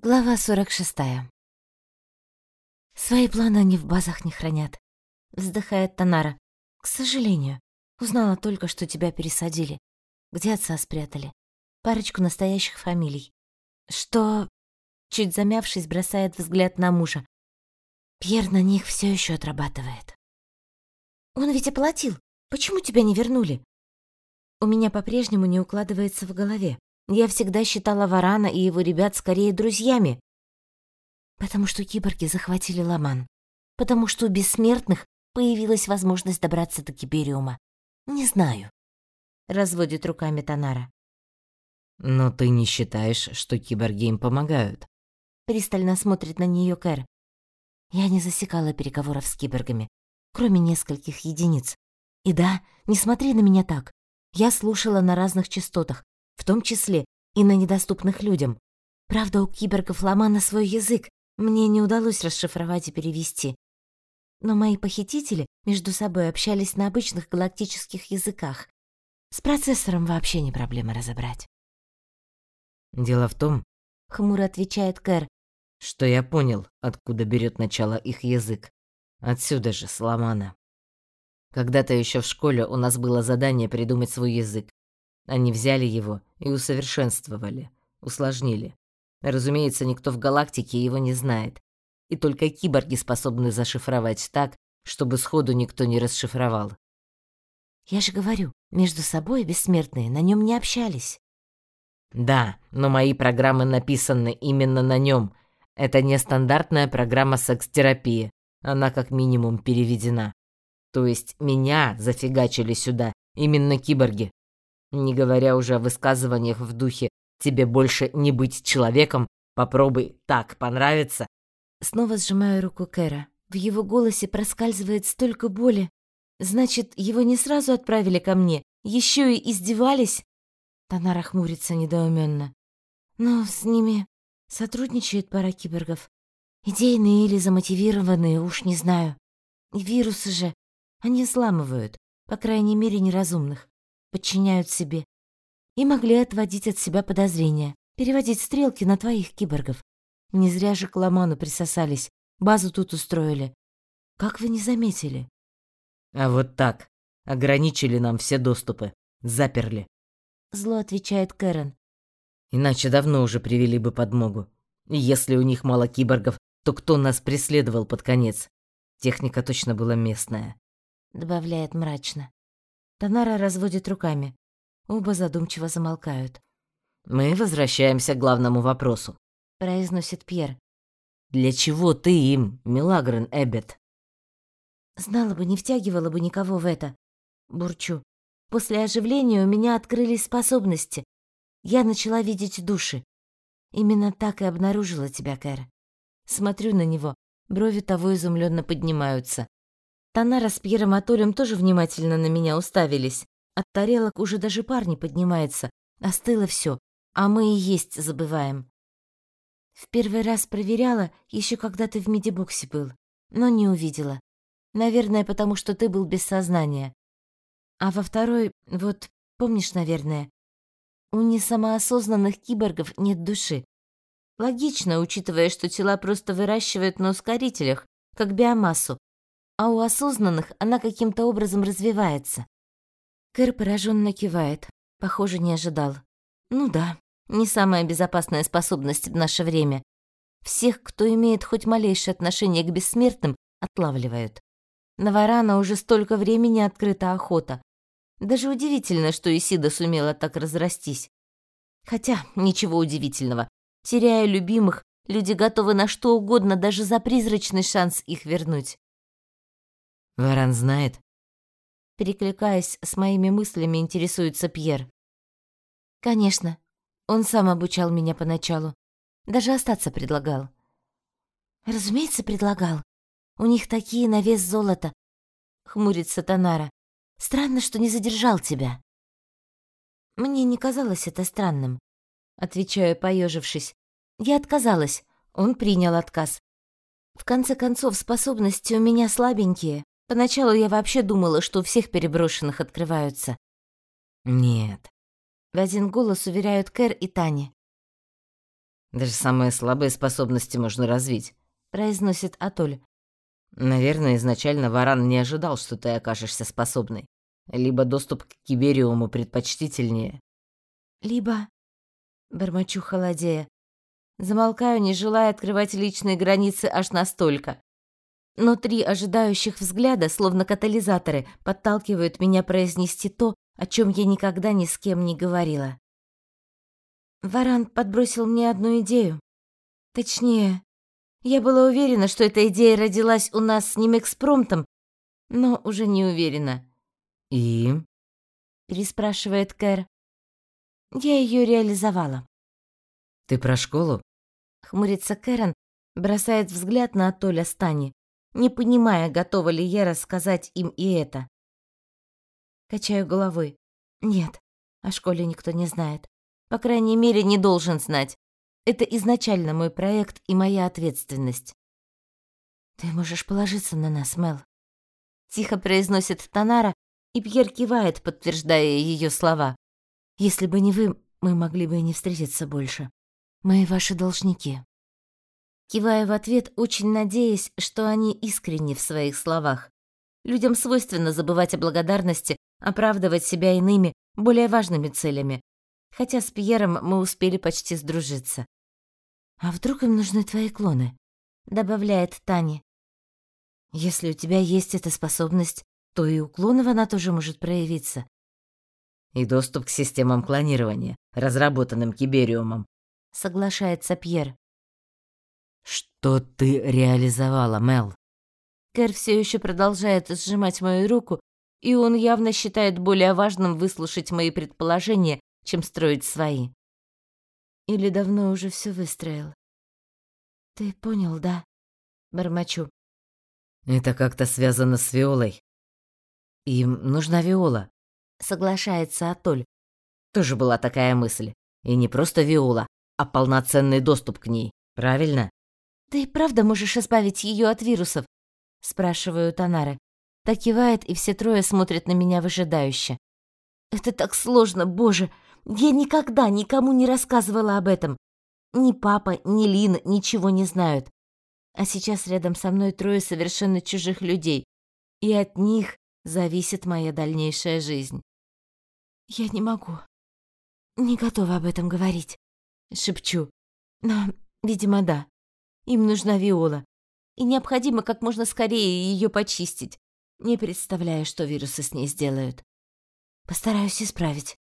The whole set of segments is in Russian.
Глава 46. Свои планы они в базах не хранят. Вздыхает Танара. К сожалению, узнала только, что тебя пересадили. Где отца спрятали? Парочку настоящих фамилий. Что... Чуть замявшись, бросает взгляд на мужа. Пьер на них все еще отрабатывает. Он ведь оплатил. Почему тебя не вернули? У меня по-прежнему не укладывается в голове. Я всегда считала Варана и его ребят скорее друзьями. Потому что киборги захватили Ламан. Потому что у бессмертных появилась возможность добраться до Кибериума. Не знаю. Разводит руками Танара. Но ты не считаешь, что киборги им помогают? Пристально смотрит на нее Кэр. Я не засекала переговоров с киборгами, кроме нескольких единиц. И да, не смотри на меня так. Я слушала на разных частотах, в том числе и на недоступных людям. Правда, у кибергов Ломана свой язык, мне не удалось расшифровать и перевести. Но мои похитители между собой общались на обычных галактических языках. С процессором вообще не проблема разобрать. Дело в том, хмуро отвечает Кэр, что я понял, откуда берет начало их язык. Отсюда же, с Ломана. Когда-то еще в школе у нас было задание придумать свой язык. Они взяли его и усовершенствовали, усложнили. Разумеется, никто в галактике его не знает. И только киборги способны зашифровать так, чтобы сходу никто не расшифровал. Я же говорю, между собой бессмертные на нем не общались. Да, но мои программы написаны именно на нем. Это не стандартная программа секс-терапии. Она как минимум переведена. То есть меня зафигачили сюда именно киборги. Не говоря уже о высказываниях в духе «тебе больше не быть человеком, попробуй так понравится». Снова сжимаю руку Кэра. В его голосе проскальзывает столько боли. Значит, его не сразу отправили ко мне, еще и издевались? Танара хмурится недоуменно. Но с ними сотрудничает пара киборгов. Идейные или замотивированные, уж не знаю. И вирусы же, они взламывают, по крайней мере, неразумных подчиняют себе. И могли отводить от себя подозрения, переводить стрелки на твоих киборгов. Не зря же к Ламану присосались, базу тут устроили. Как вы не заметили? А вот так. Ограничили нам все доступы. Заперли. Зло отвечает Кэрон. Иначе давно уже привели бы подмогу. Если у них мало киборгов, то кто нас преследовал под конец? Техника точно была местная. Добавляет мрачно. Танара разводит руками. Оба задумчиво замолкают. «Мы возвращаемся к главному вопросу», — произносит Пьер. «Для чего ты им, Милагрен Эббет?» «Знала бы, не втягивала бы никого в это», — бурчу. «После оживления у меня открылись способности. Я начала видеть души. Именно так и обнаружила тебя, Кэр. Смотрю на него, брови того изумленно поднимаются. Танара с Пьером Атолем тоже внимательно на меня уставились. От тарелок уже даже пар не поднимается. Остыло все, а мы и есть забываем. В первый раз проверяла, еще когда ты в медибоксе был, но не увидела. Наверное, потому что ты был без сознания. А во второй, вот, помнишь, наверное, у несамоосознанных киборгов нет души. Логично, учитывая, что тела просто выращивают на ускорителях, как биомассу, а у осознанных она каким-то образом развивается. Кэр пораженно кивает. Похоже, не ожидал. Ну да, не самая безопасная способность в наше время. Всех, кто имеет хоть малейшее отношение к бессмертным, отлавливают. На варана уже столько времени открыта охота. Даже удивительно, что Исида сумела так разрастись. Хотя ничего удивительного. Теряя любимых, люди готовы на что угодно, даже за призрачный шанс их вернуть. Варан знает? Перекликаясь с моими мыслями, интересуется Пьер. Конечно. Он сам обучал меня поначалу. Даже остаться предлагал. Разумеется, предлагал. У них такие на вес золота. Хмурится Танара. Странно, что не задержал тебя. Мне не казалось это странным. Отвечаю, поежившись. Я отказалась. Он принял отказ. В конце концов, способности у меня слабенькие. Поначалу я вообще думала, что у всех переброшенных открываются. Нет. В один голос уверяют Кэр и Таня. Даже самые слабые способности можно развить, произносит Атоль. Наверное, изначально Варан не ожидал, что ты окажешься способной. Либо доступ к кибериуму предпочтительнее. Либо... Бормочу холодея. Замолкаю, не желая открывать личные границы аж настолько. Но три ожидающих взгляда, словно катализаторы, подталкивают меня произнести то, о чем я никогда ни с кем не говорила. Варан подбросил мне одну идею. Точнее, я была уверена, что эта идея родилась у нас с ним экспромтом, но уже не уверена. «И?» — переспрашивает Кэр. «Я ее реализовала». «Ты про школу?» — хмурится Кэрон, бросает взгляд на Атоля Стани, не понимая, готова ли я рассказать им и это. Качаю головой. Нет, о школе никто не знает. По крайней мере, не должен знать. Это изначально мой проект и моя ответственность. Ты можешь положиться на нас, Мел. Тихо произносит Танара, и Пьер кивает, подтверждая ее слова. Если бы не вы, мы могли бы и не встретиться больше. Мы ваши должники. Кивая в ответ, очень надеясь, что они искренни в своих словах. Людям свойственно забывать о благодарности, оправдывать себя иными, более важными целями хотя с Пьером мы успели почти сдружиться. «А вдруг им нужны твои клоны?» — добавляет Тани. «Если у тебя есть эта способность, то и у клонов она тоже может проявиться». «И доступ к системам клонирования, разработанным Кибериумом», — соглашается Пьер. «Что ты реализовала, Мел?» Кэр все еще продолжает сжимать мою руку, и он явно считает более важным выслушать мои предположения, чем строить свои. Или давно уже все выстроил. Ты понял, да? Бормочу. Это как-то связано с Виолой. Им нужна Виола. Соглашается Атоль. Тоже была такая мысль. И не просто Виола, а полноценный доступ к ней. Правильно? Ты правда можешь избавить ее от вирусов? Спрашиваю Танары. Так кивает, и все трое смотрят на меня выжидающе. Это так сложно, боже! Я никогда никому не рассказывала об этом. Ни папа, ни Лин ничего не знают. А сейчас рядом со мной трое совершенно чужих людей, и от них зависит моя дальнейшая жизнь. Я не могу. Не готова об этом говорить, шепчу. Но, видимо, да. Им нужна Виола, и необходимо как можно скорее ее почистить. Не представляю, что вирусы с ней сделают. Постараюсь исправить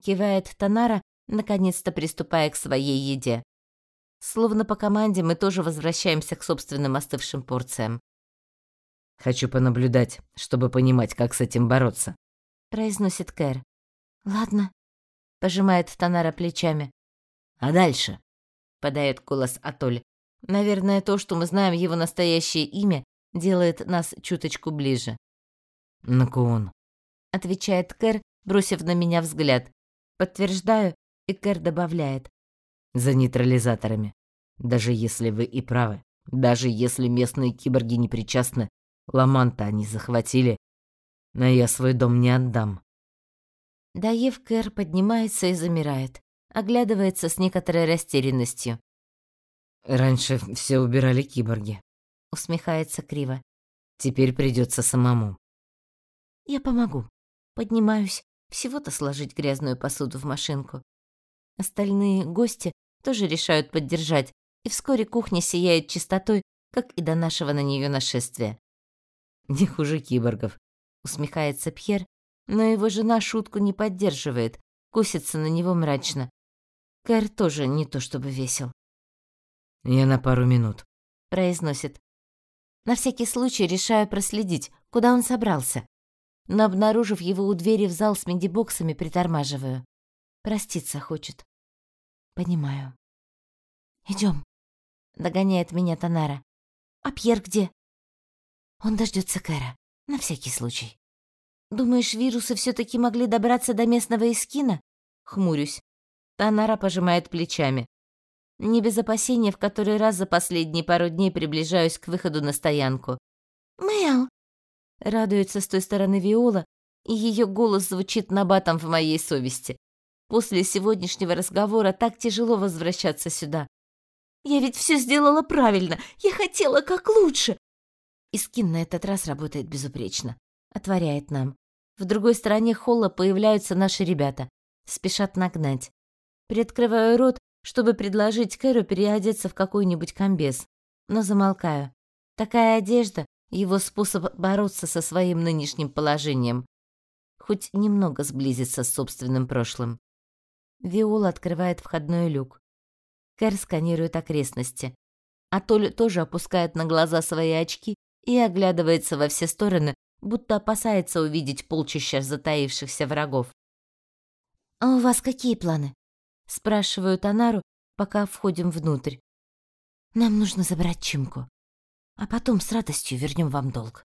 кивает Танара, наконец-то приступая к своей еде. Словно по команде мы тоже возвращаемся к собственным остывшим порциям. «Хочу понаблюдать, чтобы понимать, как с этим бороться», — произносит Кэр. «Ладно», — пожимает Танара плечами. «А дальше?» — подает голос Атоль. «Наверное, то, что мы знаем его настоящее имя, делает нас чуточку ближе». «Накуон», — отвечает Кэр, бросив на меня взгляд. Подтверждаю, и Кэр добавляет. За нейтрализаторами. Даже если вы и правы, даже если местные киборги не причастны, Ламанта они захватили, но я свой дом не отдам. Даев Кэр поднимается и замирает, оглядывается с некоторой растерянностью. Раньше все убирали киборги. Усмехается криво. Теперь придется самому. Я помогу. Поднимаюсь, всего-то сложить грязную посуду в машинку. Остальные гости тоже решают поддержать, и вскоре кухня сияет чистотой, как и до нашего на нее нашествия. «Не хуже киборгов», — усмехается Пьер, но его жена шутку не поддерживает, косится на него мрачно. Кэр тоже не то чтобы весел. «Я на пару минут», — произносит. На всякий случай решаю проследить, куда он собрался но, обнаружив его у двери в зал с медибоксами, притормаживаю. Проститься хочет. Понимаю. Идем. догоняет меня Танара. «А Пьер где?» «Он дождется Кэра, на всякий случай». «Думаешь, вирусы все таки могли добраться до местного эскина?» Хмурюсь. Танара пожимает плечами. Не без опасения в который раз за последние пару дней приближаюсь к выходу на стоянку. «Мэл, Радуется с той стороны Виола, и ее голос звучит набатом в моей совести. После сегодняшнего разговора так тяжело возвращаться сюда. Я ведь все сделала правильно. Я хотела как лучше. Искин на этот раз работает безупречно. Отворяет нам. В другой стороне холла появляются наши ребята. Спешат нагнать. Приоткрываю рот, чтобы предложить Кэру переодеться в какой-нибудь комбез. Но замолкаю. Такая одежда — его способ бороться со своим нынешним положением. Хоть немного сблизиться с собственным прошлым. Виола открывает входной люк. Кэр сканирует окрестности. А Толь тоже опускает на глаза свои очки и оглядывается во все стороны, будто опасается увидеть полчища затаившихся врагов. «А у вас какие планы?» — спрашиваю Танару, пока входим внутрь. «Нам нужно забрать Чимку, а потом с радостью вернем вам долг».